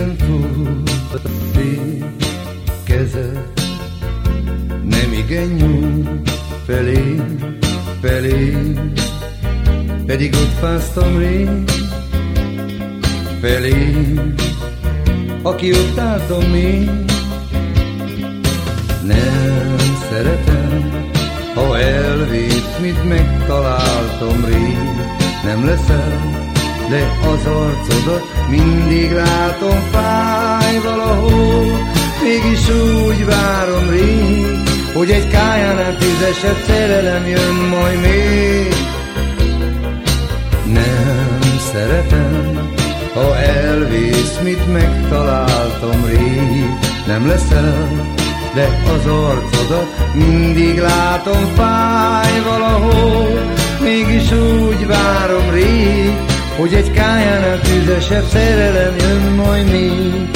Fut a szép keze, nem igen nyúl felé, felé, pedig ott fáztam rég, felé, aki ott álltam még. Nem szeretem, ha elvitt, mit megtaláltam rég, nem leszel, de az arcodat mindig látom fáj valahol, mégis úgy várom rég, hogy egy kájánál tízesebb szerelem jön majd még. Nem szeretem, ha elvész, mit megtaláltam rég, nem leszel, de az arcodat mindig látom fáj valahol, hogy egy kájánál tüzesebb szerelem jön majd még.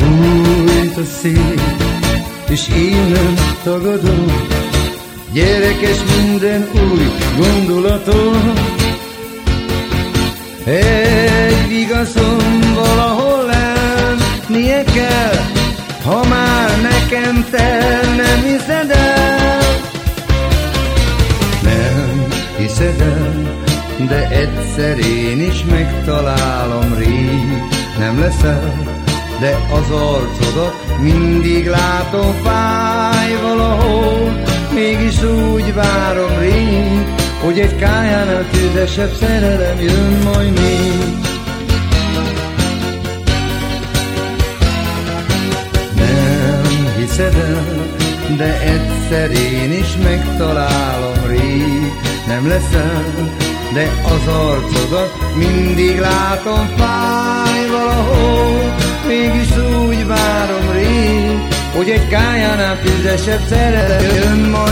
Újt a szél, és én nem tagadom, gyerekes minden új gondolatom. Egy vigaszom valahol lennie kell, ha már nekem te nem hiszed el. Nem hiszed el, de egyszer én is megtalálom rég, nem leszel, de az arcodat mindig látom fáj valahol, mégis úgy várom rég, hogy egy kájánál tüzesebb szerelem jön majd még. Nem hiszed el, de egyszer én is megtalálom rég, nem leszel, de az arcodat mindig látom fáj valahol, mégis úgy várom rég, hogy egy kájánál tüzesebb szerelem jön majd